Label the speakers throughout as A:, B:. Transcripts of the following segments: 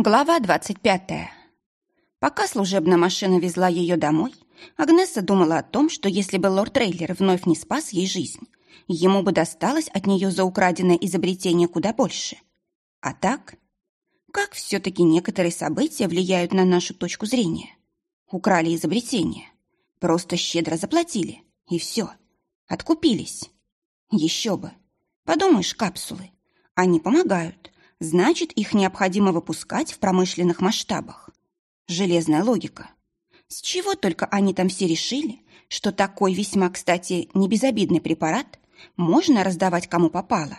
A: Глава 25. Пока служебная машина везла ее домой, Агнеса думала о том, что если бы лорд Трейлер вновь не спас ей жизнь, ему бы досталось от нее за украденное изобретение куда больше. А так, как все-таки некоторые события влияют на нашу точку зрения? Украли изобретение, просто щедро заплатили, и все, откупились. Еще бы. Подумаешь, капсулы. Они помогают, значит, их необходимо выпускать в промышленных масштабах. Железная логика. С чего только они там все решили, что такой весьма, кстати, небезобидный препарат можно раздавать кому попало.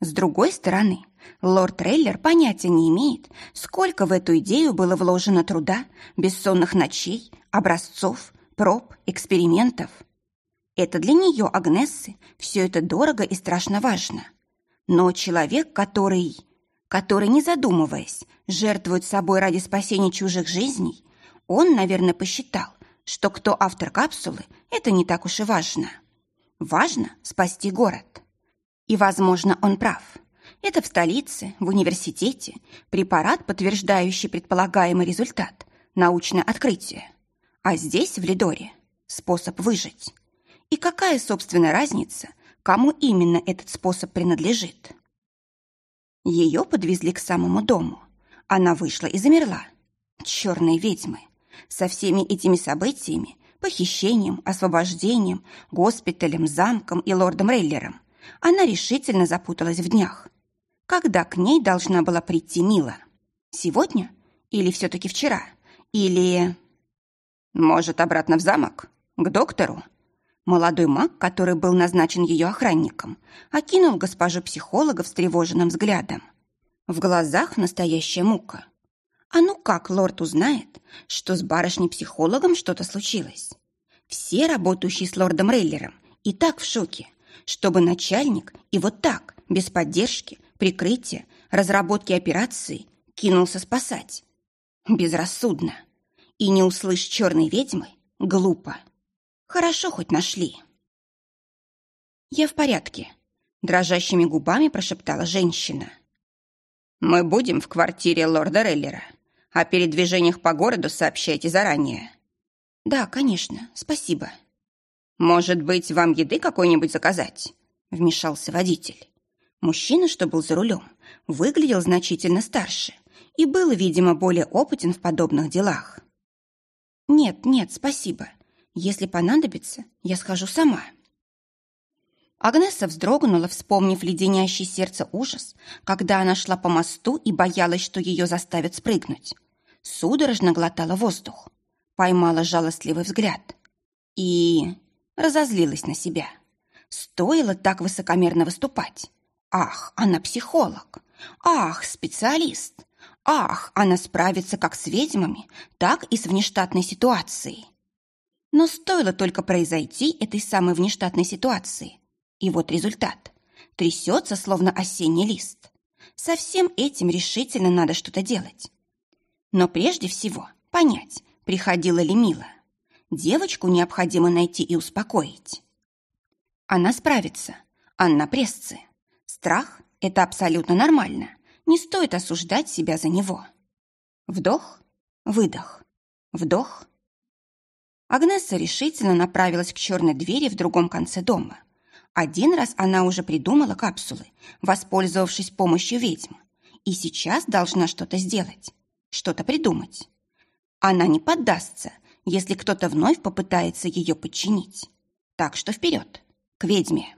A: С другой стороны, лорд Трейлер понятия не имеет, сколько в эту идею было вложено труда, бессонных ночей, образцов, проб, экспериментов. Это для нее, Агнессы, все это дорого и страшно важно. Но человек, который который, не задумываясь, жертвует собой ради спасения чужих жизней, он, наверное, посчитал, что кто автор капсулы, это не так уж и важно. Важно спасти город. И, возможно, он прав. Это в столице, в университете, препарат, подтверждающий предполагаемый результат, научное открытие. А здесь, в Лидоре, способ выжить. И какая, собственно, разница, кому именно этот способ принадлежит? Ее подвезли к самому дому. Она вышла и замерла. Черные ведьмы. Со всеми этими событиями, похищением, освобождением, госпиталем, замком и лордом Рейлером, она решительно запуталась в днях. Когда к ней должна была прийти Мила? Сегодня? Или все-таки вчера? Или... Может, обратно в замок? К доктору? Молодой маг, который был назначен ее охранником, окинул госпожу психолога встревоженным взглядом. В глазах настоящая мука. А ну как лорд узнает, что с барышней-психологом что-то случилось? Все, работающие с лордом Рейлером, и так в шоке, чтобы начальник и вот так, без поддержки, прикрытия, разработки операции, кинулся спасать. Безрассудно. И не услышь черной ведьмы — глупо. Хорошо хоть нашли. Я в порядке, дрожащими губами прошептала женщина. Мы будем в квартире лорда Реллера. О передвижениях по городу сообщайте заранее. Да, конечно, спасибо. Может быть, вам еды какой-нибудь заказать? Вмешался водитель. Мужчина, что был за рулем, выглядел значительно старше и был, видимо, более опытен в подобных делах. «Нет, нет, спасибо. Если понадобится, я схожу сама». Агнеса вздрогнула, вспомнив леденящий сердце ужас, когда она шла по мосту и боялась, что ее заставят спрыгнуть. Судорожно глотала воздух, поймала жалостливый взгляд и разозлилась на себя. Стоило так высокомерно выступать. Ах, она психолог. Ах, специалист. Ах, она справится как с ведьмами, так и с внештатной ситуацией. Но стоило только произойти этой самой внештатной ситуации. И вот результат. Трясется, словно осенний лист. Со всем этим решительно надо что-то делать. Но прежде всего понять, приходила ли Мила. Девочку необходимо найти и успокоить. Она справится. Анна Прессы. Страх – это абсолютно нормально. Не стоит осуждать себя за него. Вдох, выдох, вдох, Агнесса решительно направилась к черной двери в другом конце дома. Один раз она уже придумала капсулы, воспользовавшись помощью ведьм, и сейчас должна что-то сделать, что-то придумать. Она не поддастся, если кто-то вновь попытается ее подчинить. Так что вперед, к ведьме.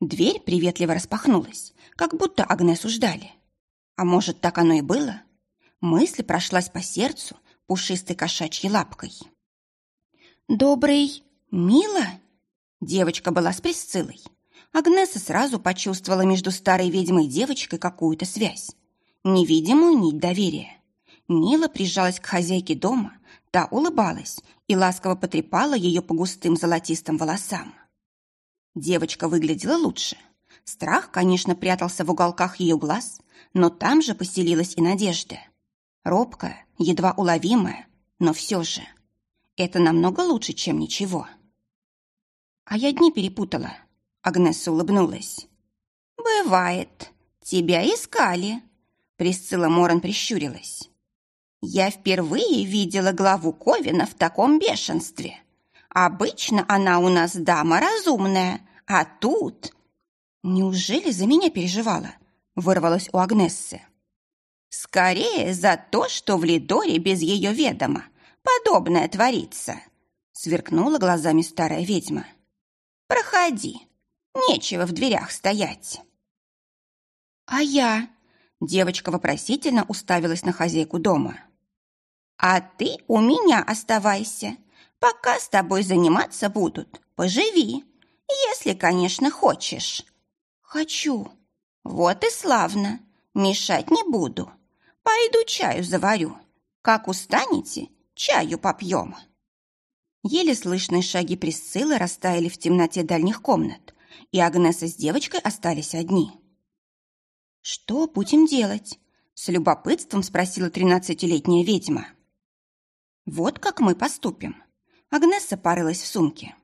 A: Дверь приветливо распахнулась, как будто Агнесу ждали. А может, так оно и было? Мысль прошлась по сердцу пушистой кошачьей лапкой. «Добрый... Мила?» Девочка была с Присциллой. Агнеса сразу почувствовала между старой ведьмой и девочкой какую-то связь. Невидимую нить доверия. Мила прижалась к хозяйке дома, та улыбалась и ласково потрепала ее по густым золотистым волосам. Девочка выглядела лучше. Страх, конечно, прятался в уголках ее глаз, но там же поселилась и надежда. Робкая, едва уловимая, но все же – это намного лучше, чем ничего. А я дни перепутала. Агнесса улыбнулась. Бывает. Тебя искали. Присцилла Моран прищурилась. «Я впервые видела главу Ковина в таком бешенстве. Обычно она у нас дама разумная, а тут...» «Неужели за меня переживала?» — вырвалась у Агнессы. «Скорее за то, что в Лидоре без ее ведома подобное творится», — сверкнула глазами старая ведьма. «Проходи, нечего в дверях стоять». «А я?» — девочка вопросительно уставилась на хозяйку дома. «А ты у меня оставайся. Пока с тобой заниматься будут, поживи, если, конечно, хочешь». «Хочу». «Вот и славно. Мешать не буду. Пойду чаю заварю. Как устанете, чаю попьем». Еле слышные шаги Присциллы растаяли в темноте дальних комнат, и Агнеса с девочкой остались одни. «Что будем делать?» — с любопытством спросила тринадцатилетняя ведьма. «Вот как мы поступим». Агнесса порылась в сумке.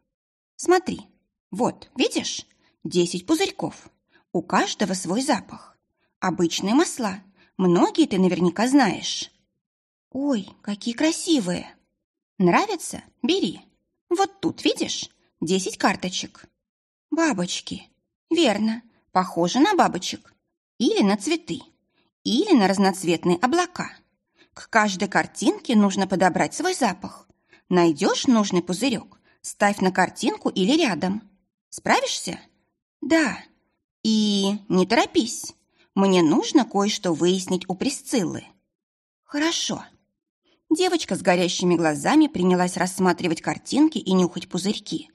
A: «Смотри, вот, видишь, десять пузырьков. У каждого свой запах. Обычные масла. Многие ты наверняка знаешь. Ой, какие красивые. Нравится? Бери. Вот тут, видишь, десять карточек. Бабочки. Верно, похоже на бабочек. Или на цветы. Или на разноцветные облака. К каждой картинке нужно подобрать свой запах. Найдешь нужный пузырек, ставь на картинку или рядом. Справишься? Да. И не торопись. Мне нужно кое-что выяснить у Присциллы. Хорошо. Девочка с горящими глазами принялась рассматривать картинки и нюхать пузырьки.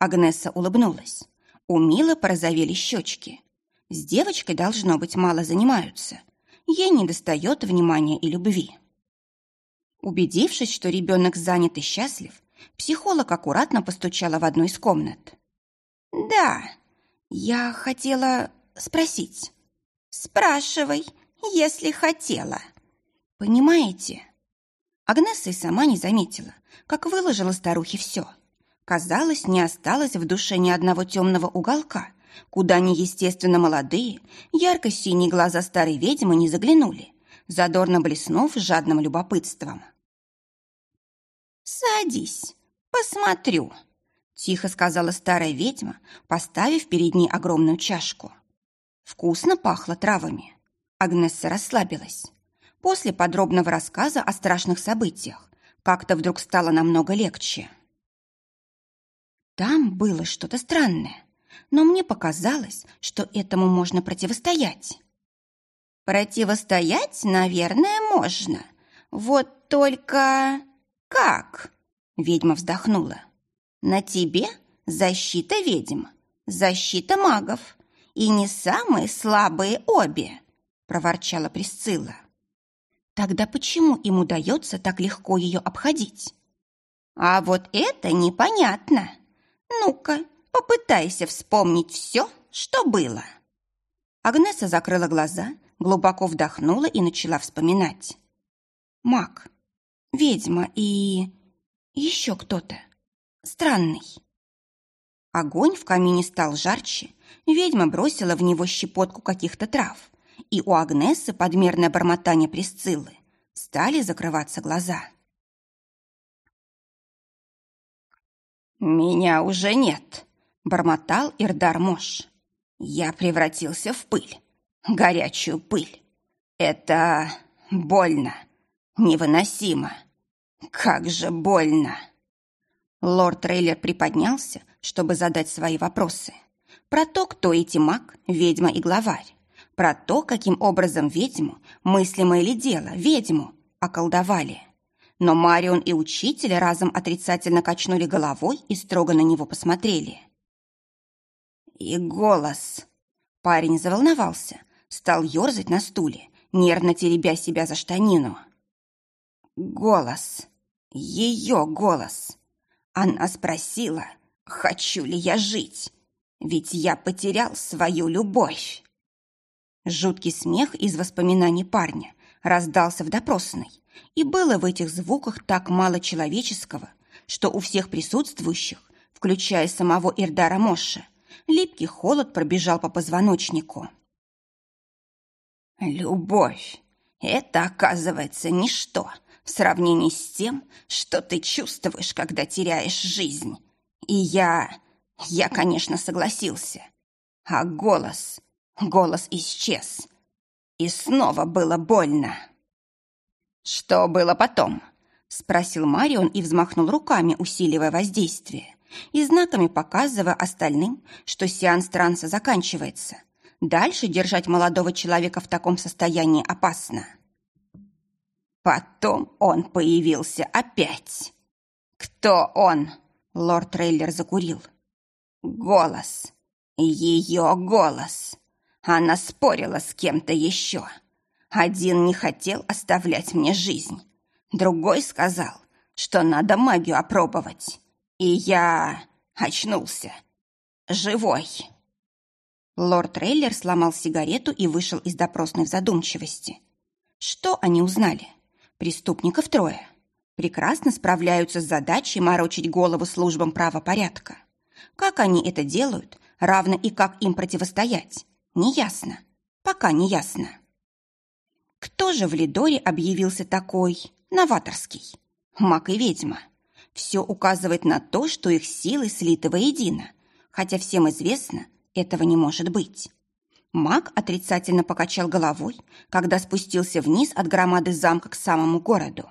A: Агнесса улыбнулась. У Милы порозовели щечки. С девочкой, должно быть, мало занимаются. Ей недостает внимания и любви. Убедившись, что ребенок занят и счастлив, психолог аккуратно постучала в одну из комнат. «Да», «Я хотела спросить». «Спрашивай, если хотела». «Понимаете?» Агнесса и сама не заметила, как выложила старухе все. Казалось, не осталось в душе ни одного темного уголка, куда неестественно молодые, ярко-синие глаза старой ведьмы не заглянули, задорно блеснув жадным любопытством. «Садись, посмотрю», Тихо сказала старая ведьма, поставив перед ней огромную чашку. Вкусно пахло травами. Агнесса расслабилась. После подробного рассказа о страшных событиях как-то вдруг стало намного легче. Там было что-то странное, но мне показалось, что этому можно противостоять. Противостоять, наверное, можно. Вот только как? Ведьма вздохнула. На тебе защита ведьм, защита магов, и не самые слабые обе, проворчала Присцилла. Тогда почему им удается так легко ее обходить? А вот это непонятно. Ну-ка, попытайся вспомнить все, что было. Агнеса закрыла глаза, глубоко вдохнула и начала вспоминать. Маг, ведьма и... еще кто-то странный. Огонь в камине стал жарче, ведьма бросила в него щепотку каких-то трав, и у Агнессы подмерное бормотание Присциллы стали закрываться глаза. «Меня уже нет», — бормотал Ирдар Мош. «Я превратился в пыль, горячую пыль. Это больно, невыносимо. Как же больно!» Лорд Трейлер приподнялся, чтобы задать свои вопросы. Про то, кто эти маг, ведьма и главарь. Про то, каким образом ведьму, мыслимое ли дело, ведьму, околдовали. Но Марион и учитель разом отрицательно качнули головой и строго на него посмотрели. И голос. Парень заволновался, стал ерзать на стуле, нервно теребя себя за штанину. Голос. Ее голос. Она спросила, хочу ли я жить, ведь я потерял свою любовь. Жуткий смех из воспоминаний парня раздался в допросной, и было в этих звуках так мало человеческого, что у всех присутствующих, включая самого Ирдара, Моша, липкий холод пробежал по позвоночнику. Любовь — это, оказывается, ничто в сравнении с тем, что ты чувствуешь, когда теряешь жизнь. И я... я, конечно, согласился. А голос... голос исчез. И снова было больно. «Что было потом?» — спросил Марион и взмахнул руками, усиливая воздействие и знаками показывая остальным, что сеанс транса заканчивается. Дальше держать молодого человека в таком состоянии опасно. Потом он появился опять. «Кто он?» — лорд Трейлер закурил. «Голос. Ее голос. Она спорила с кем-то еще. Один не хотел оставлять мне жизнь. Другой сказал, что надо магию опробовать. И я очнулся. Живой. Лорд Трейлер сломал сигарету и вышел из допросной в задумчивости. Что они узнали? Преступников трое. Прекрасно справляются с задачей морочить голову службам правопорядка. Как они это делают, равно и как им противостоять, неясно. Пока не ясно. Кто же в Лидоре объявился такой новаторский? Маг и ведьма. Все указывает на то, что их силы слиты воедино, хотя всем известно, этого не может быть. Маг отрицательно покачал головой, когда спустился вниз от громады замка к самому городу.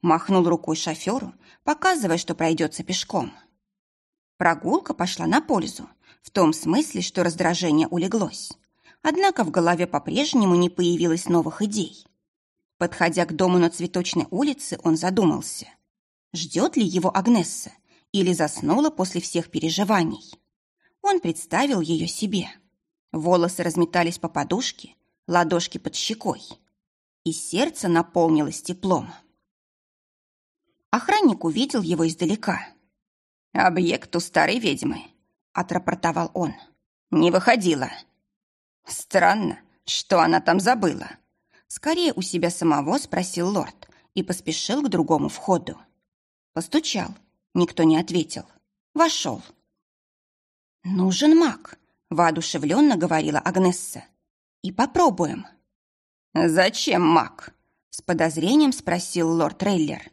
A: Махнул рукой шоферу, показывая, что пройдется пешком. Прогулка пошла на пользу, в том смысле, что раздражение улеглось. Однако в голове по-прежнему не появилось новых идей. Подходя к дому на Цветочной улице, он задумался – Ждет ли его Агнесса или заснула после всех переживаний? Он представил ее себе. Волосы разметались по подушке, ладошки под щекой. И сердце наполнилось теплом. Охранник увидел его издалека. «Объект у старой ведьмы», — отрапортовал он. «Не выходила». «Странно, что она там забыла?» Скорее у себя самого спросил лорд и поспешил к другому входу. Постучал. Никто не ответил. Вошел. «Нужен маг», — воодушевленно говорила Агнесса. «И попробуем». «Зачем маг?» — с подозрением спросил лорд Трейлер.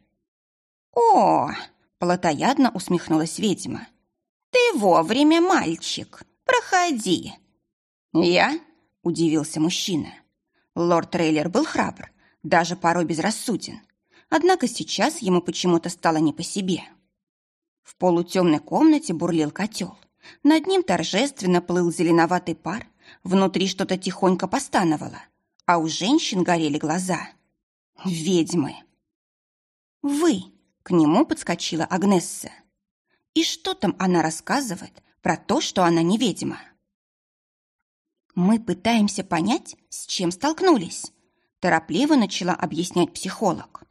A: «О!» — плотоядно усмехнулась ведьма. «Ты вовремя, мальчик. Проходи». «Я?» — удивился мужчина. Лорд Трейлер был храбр, даже порой безрассуден. Однако сейчас ему почему-то стало не по себе. В полутемной комнате бурлил котел. Над ним торжественно плыл зеленоватый пар, внутри что-то тихонько постановало, а у женщин горели глаза. Ведьмы. «Вы!» — к нему подскочила Агнесса. И что там она рассказывает про то, что она не ведьма? «Мы пытаемся понять, с чем столкнулись», — торопливо начала объяснять психолог.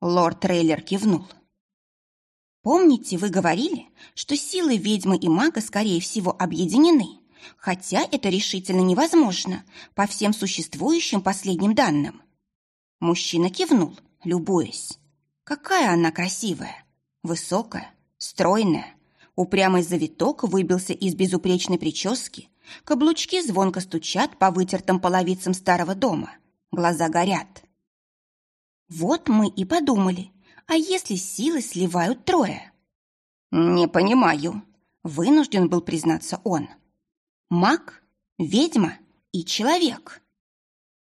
A: Лорд Трейлер кивнул. Помните, вы говорили, что силы ведьмы и мага, скорее всего, объединены, хотя это решительно невозможно по всем существующим последним данным. Мужчина кивнул, любуясь. Какая она красивая, высокая, стройная. Упрямый завиток выбился из безупречной прически, каблучки звонко стучат по вытертым половицам старого дома, глаза горят. Вот мы и подумали, а если силы сливают трое? Не понимаю, вынужден был признаться он. Маг, ведьма и человек.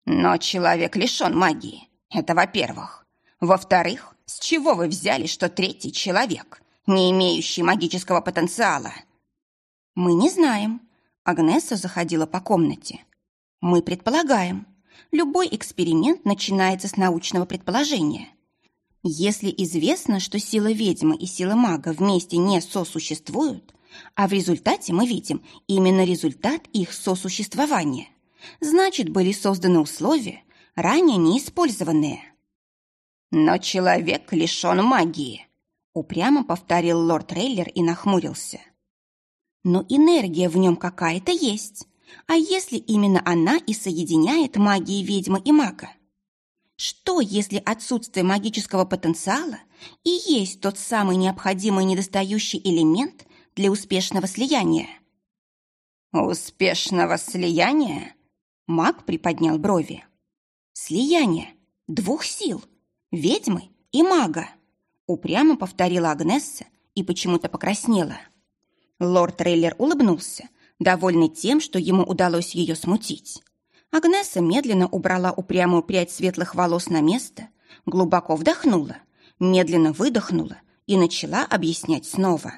A: Но человек лишен магии, это во-первых. Во-вторых, с чего вы взяли, что третий человек, не имеющий магического потенциала? Мы не знаем. Агнеса заходила по комнате. Мы предполагаем. Любой эксперимент начинается с научного предположения. Если известно, что сила ведьмы и сила мага вместе не сосуществуют, а в результате мы видим именно результат их сосуществования, значит, были созданы условия, ранее неиспользованные. «Но человек лишен магии», — упрямо повторил лорд Рейлер и нахмурился. «Но энергия в нем какая-то есть. А если именно она и соединяет магии ведьмы и мага? Что, если отсутствие магического потенциала и есть тот самый необходимый недостающий элемент для успешного слияния? «Успешного слияния?» Маг приподнял брови. Слияние двух сил – ведьмы и мага. Упрямо повторила Агнесса и почему-то покраснела. Лорд Трейлер улыбнулся, довольный тем, что ему удалось ее смутить. Агнесса медленно убрала упрямую прядь светлых волос на место, глубоко вдохнула, медленно выдохнула и начала объяснять снова.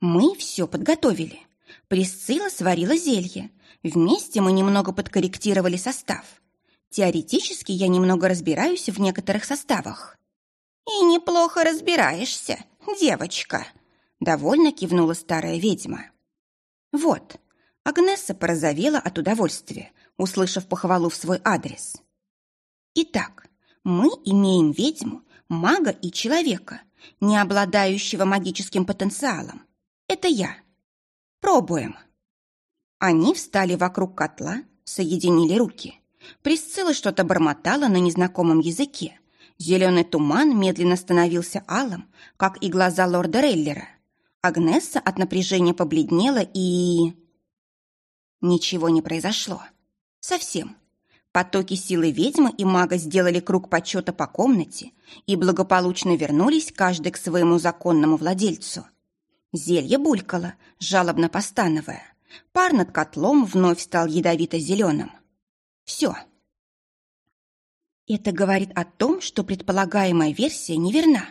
A: «Мы все подготовили. Присцилла сварила зелье. Вместе мы немного подкорректировали состав. Теоретически я немного разбираюсь в некоторых составах». «И неплохо разбираешься, девочка», — довольно кивнула старая ведьма. «Вот, Агнесса порозовела от удовольствия, услышав похвалу в свой адрес. Итак, мы имеем ведьму, мага и человека, не обладающего магическим потенциалом. Это я. Пробуем. Они встали вокруг котла, соединили руки. Присцилла что-то бормотала на незнакомом языке. Зеленый туман медленно становился алым, как и глаза лорда Рейлера. Агнесса от напряжения побледнела и... Ничего не произошло. Совсем. Потоки силы ведьмы и мага сделали круг почета по комнате и благополучно вернулись каждый к своему законному владельцу. Зелье булькало, жалобно постановая. Пар над котлом вновь стал ядовито-зеленым. Все. Это говорит о том, что предполагаемая версия неверна.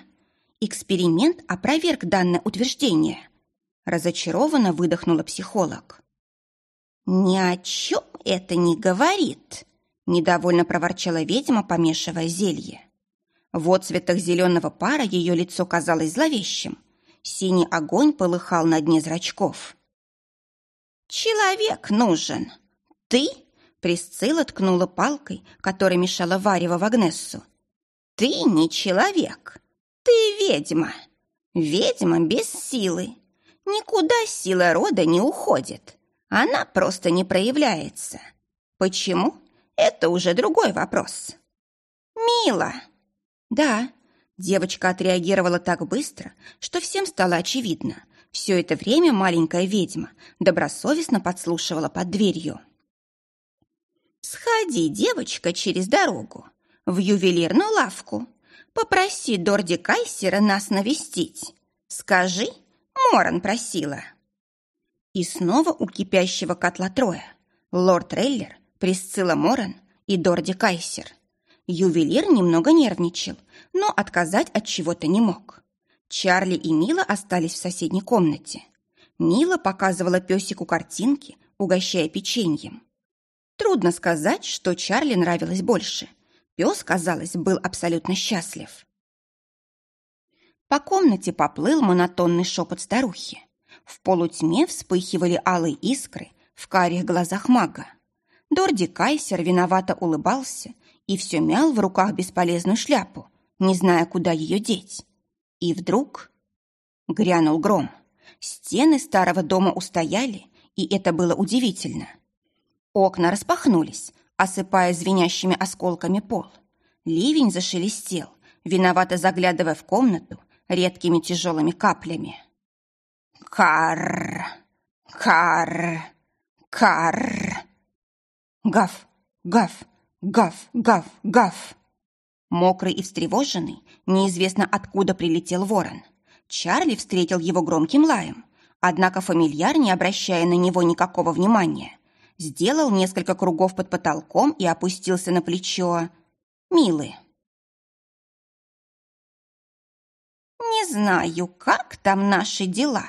A: Эксперимент опроверг данное утверждение. Разочарованно выдохнула психолог. «Ни о чем это не говорит», — недовольно проворчала ведьма, помешивая зелье. В отцветах зеленого пара ее лицо казалось зловещим. Синий огонь полыхал на дне зрачков. «Человек нужен. Ты?» — Присцилла ткнула палкой, которая мешала варево в Агнессу. «Ты не человек. Ты ведьма. Ведьма без силы. Никуда сила рода не уходит. Она просто не проявляется. Почему? Это уже другой вопрос. Мила. Да, девочка отреагировала так быстро, что всем стало очевидно. Все это время маленькая ведьма добросовестно подслушивала под дверью. «Сходи, девочка, через дорогу, в ювелирную лавку. Попроси Дорди Кайсера нас навестить. Скажи, Моран просила». И снова у кипящего котла трое. Лорд Рейлер, Присцилла Моран и Дорди Кайсер. Ювелир немного нервничал, но отказать от чего-то не мог. Чарли и Мила остались в соседней комнате. Мила показывала песику картинки, угощая печеньем. Трудно сказать, что Чарли нравилось больше. Пес, казалось, был абсолютно счастлив. По комнате поплыл монотонный шепот старухи. В полутьме вспыхивали алые искры в карих глазах мага. Дорди Кайсер виновато улыбался и все мял в руках бесполезную шляпу, не зная, куда ее деть. И вдруг грянул гром. Стены старого дома устояли, и это было удивительно. Окна распахнулись, осыпая звенящими осколками пол. Ливень зашелестел, виновато заглядывая в комнату редкими тяжелыми каплями. Кар, кар, кар. Гав, гав, гав, гав, гав. Мокрый и встревоженный, неизвестно откуда прилетел ворон. Чарли встретил его громким лаем, однако фамильяр, не обращая на него никакого внимания, сделал несколько кругов под потолком и опустился на плечо Милы. «Не знаю, как там наши дела»,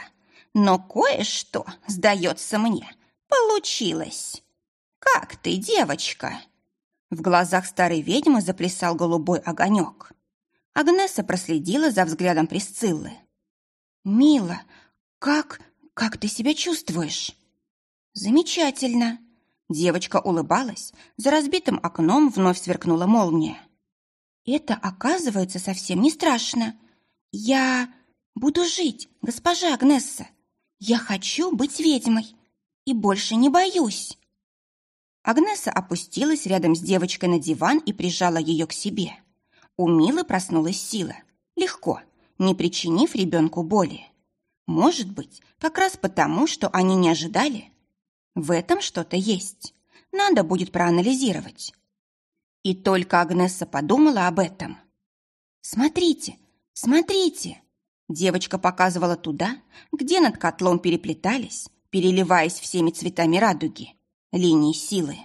A: но кое-что, сдается мне, получилось. Как ты, девочка?» В глазах старой ведьмы заплясал голубой огонек. Агнеса проследила за взглядом Присциллы. «Мила, как... как ты себя чувствуешь?» «Замечательно!» Девочка улыбалась, за разбитым окном вновь сверкнула молния. «Это, оказывается, совсем не страшно. Я буду жить, госпожа Агнесса. Я хочу быть ведьмой и больше не боюсь. Агнеса опустилась рядом с девочкой на диван и прижала ее к себе. У Милы проснулась сила. Легко, не причинив ребенку боли. Может быть, как раз потому, что они не ожидали. В этом что-то есть. Надо будет проанализировать. И только Агнесса подумала об этом. «Смотрите, смотрите!» Девочка показывала туда, где над котлом переплетались, переливаясь всеми цветами радуги, линии силы.